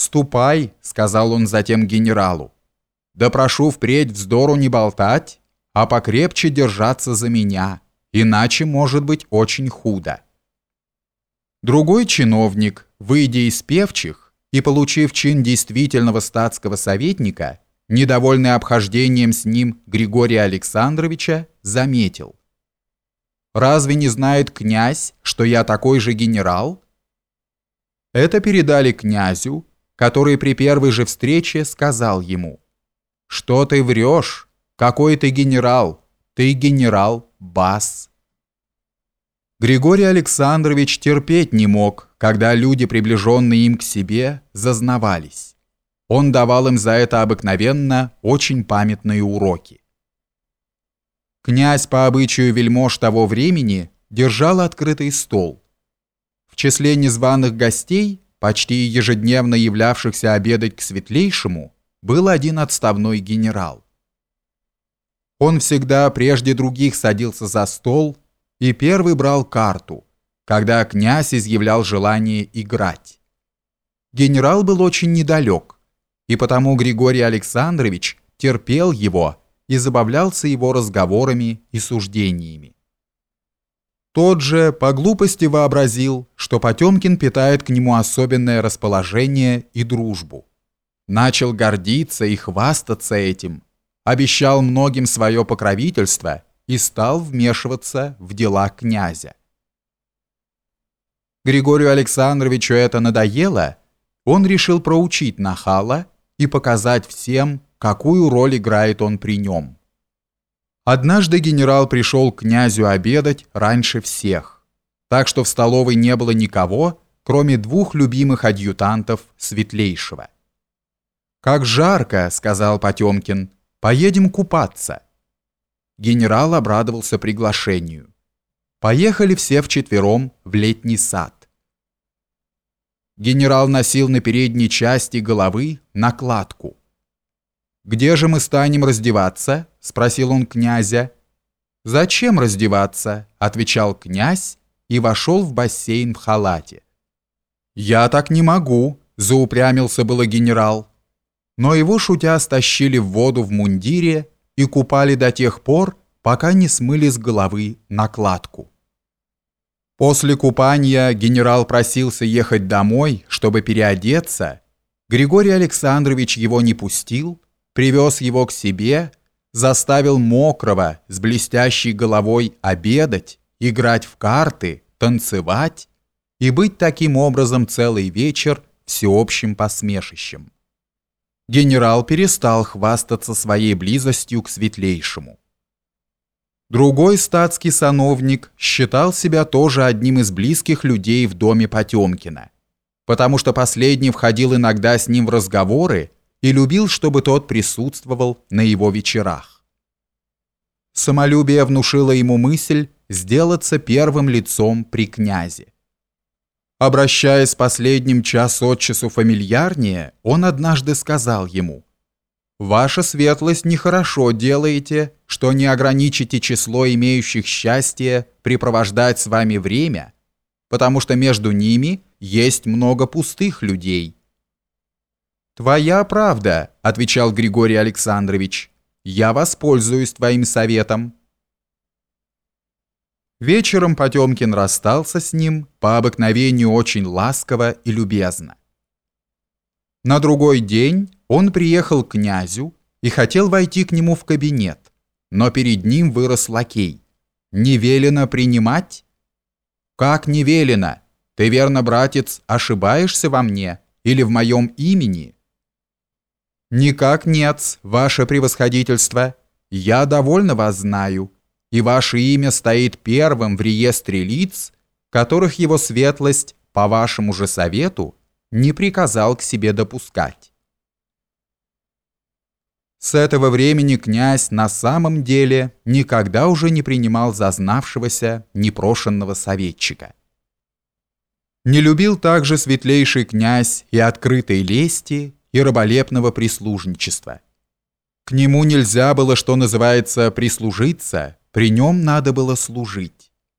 «Ступай», — сказал он затем генералу. «Да прошу впредь вздору не болтать, а покрепче держаться за меня, иначе может быть очень худо». Другой чиновник, выйдя из певчих и получив чин действительного статского советника, недовольный обхождением с ним Григория Александровича, заметил. «Разве не знает князь, что я такой же генерал?» Это передали князю, который при первой же встрече сказал ему «Что ты врешь? Какой ты генерал? Ты генерал Бас». Григорий Александрович терпеть не мог, когда люди, приближенные им к себе, зазнавались. Он давал им за это обыкновенно очень памятные уроки. Князь по обычаю вельмож того времени держал открытый стол. В числе незваных гостей почти ежедневно являвшихся обедать к светлейшему, был один отставной генерал. Он всегда прежде других садился за стол и первый брал карту, когда князь изъявлял желание играть. Генерал был очень недалек, и потому Григорий Александрович терпел его и забавлялся его разговорами и суждениями. Тот же по глупости вообразил, что Потемкин питает к нему особенное расположение и дружбу. Начал гордиться и хвастаться этим, обещал многим свое покровительство и стал вмешиваться в дела князя. Григорию Александровичу это надоело, он решил проучить нахала и показать всем, какую роль играет он при нем. Однажды генерал пришел к князю обедать раньше всех, так что в столовой не было никого, кроме двух любимых адъютантов Светлейшего. «Как жарко!» — сказал Потемкин. «Поедем купаться». Генерал обрадовался приглашению. Поехали все вчетвером в летний сад. Генерал носил на передней части головы накладку. «Где же мы станем раздеваться?» – спросил он князя. «Зачем раздеваться?» – отвечал князь и вошел в бассейн в халате. «Я так не могу», – заупрямился было генерал. Но его шутя стащили в воду в мундире и купали до тех пор, пока не смыли с головы накладку. После купания генерал просился ехать домой, чтобы переодеться. Григорий Александрович его не пустил, привез его к себе, заставил мокрого с блестящей головой обедать, играть в карты, танцевать и быть таким образом целый вечер всеобщим посмешищем. Генерал перестал хвастаться своей близостью к светлейшему. Другой статский сановник считал себя тоже одним из близких людей в доме Потемкина, потому что последний входил иногда с ним в разговоры и любил, чтобы тот присутствовал на его вечерах. Самолюбие внушило ему мысль сделаться первым лицом при князе. Обращаясь последним час от часу фамильярнее, он однажды сказал ему «Ваша светлость нехорошо делаете, что не ограничите число имеющих счастье припровождать с вами время, потому что между ними есть много пустых людей» «Твоя правда», — отвечал Григорий Александрович. «Я воспользуюсь твоим советом». Вечером Потемкин расстался с ним по обыкновению очень ласково и любезно. На другой день он приехал к князю и хотел войти к нему в кабинет, но перед ним вырос лакей. «Не велено принимать?» «Как не велено? Ты, верно, братец, ошибаешься во мне или в моем имени?» «Никак нет, ваше превосходительство. Я довольно вас знаю, и ваше имя стоит первым в реестре лиц, которых его светлость, по вашему же совету, не приказал к себе допускать». С этого времени князь на самом деле никогда уже не принимал зазнавшегося, непрошенного советчика. Не любил также светлейший князь и открытой лести, и раболепного прислужничества. К нему нельзя было, что называется, прислужиться, при нем надо было служить.